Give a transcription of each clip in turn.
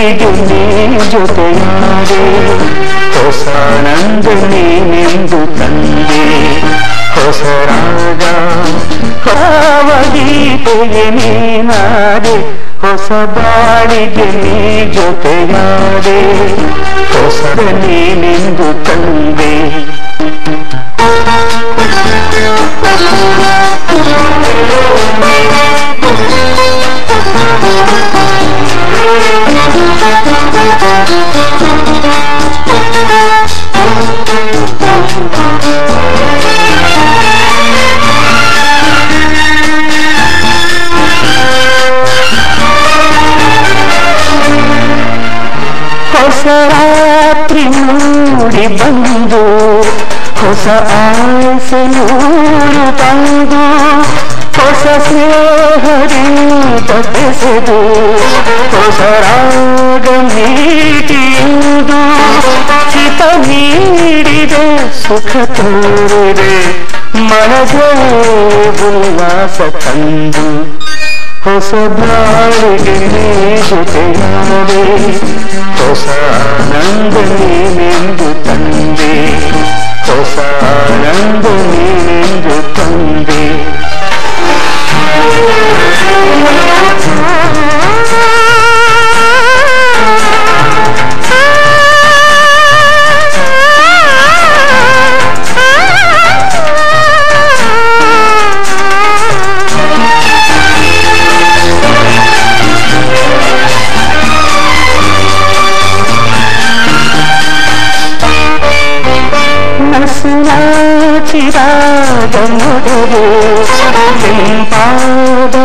ಬಾಳಿಗೆ ನೀ ಜೊತೆಯಾದೆ ಹೊಸ ಆನಂದ ನೀನೆಂದು ತಂದೆ ಹೊಸ ರಾಗ ಭಾವಗೀತೆಗೆ ನೀನಾದೆ ಹೊಸ ಬಾಳಿಗೆ ನೀ ಜೊತೆಯಾದೆ ಹೊಸ ನೀನೆಂದು ತಂದೆ ಮೂಡಿ ಬಂದು ಹೊಸ ಆಸೆ ನೂರು ತಂದು ಹೊಸ ಸ್ನೇಹದಿಂದ ಬೆಸೆದು ಹೊಸ ರಾಗ ನೀಟಿಯುವುದು ಹಿತ ನೀಡಿದೆ ಸುಖ ತೋರಿದೆ ಮನದೇ ಉಲ್ಲಾಸ ತಂದು ಹೊಸ ಬಾಳಿಗೆ ನೀ ಜೊತೆಯಾದೆ ಹೊಸ ಆನಂದ ನೀನೆಂದು ತಂದೆ ಹೊಸ ಆನಂದ ನೀನೆಂದು ತಂದೆ సముదరు పాదహున్నత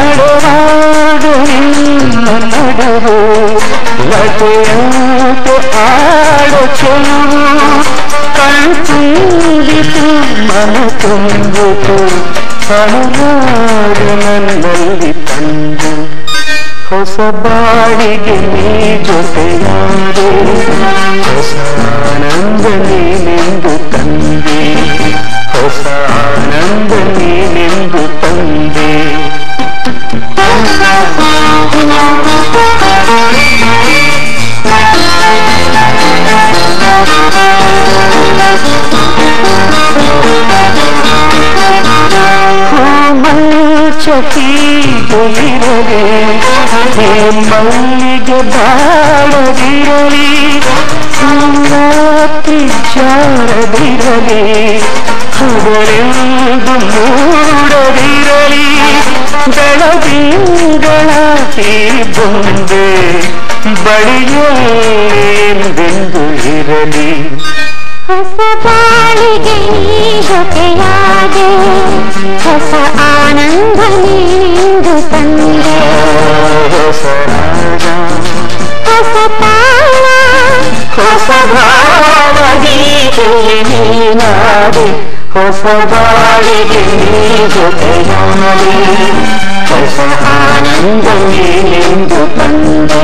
నడవాడు నిన్ను నడవు లతయాటు ఆడచును కంటుంది మన తుంగుతూ కనులాడు ಹೊಸ ಬಾಳಿಗೆ ನೀ ಜೊತೆಯಾದೆ ಹೊಸ ಆನಂದ ನೀನೆಂದು ತಂದೆ ಹೊಸ ಆನಂದ ನೀನೆಂದು ತಂದೆ ಚಕೀಗಿರಲಿ ಹೇ ಮಲ್ಲಿಗೆ ಬಾಳದಿರಲಿ ರಾತ್ರಿ ಜಾರದಿರಲಿ ಹಗಲೆಂದು ಮೂಡದಿರಲಿ ಬೆಳದಿಂಗಳ ಈ ಬೊಂಬೆ ಬಳಿಯೆಂದೆಂದು ಇರಲಿ ಹೊಸ ಬಾಳಿಗೆ ನೀ ಜೊತೆಯಾದೆ ಹೊಸ ಆನಂದ ನೀಂದು ತಂದೆ 미나리 벗어버리긴 이곳의 나리 벗어하는 동이민도 반대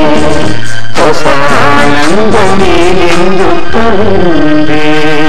벗어하는 동이민도 반대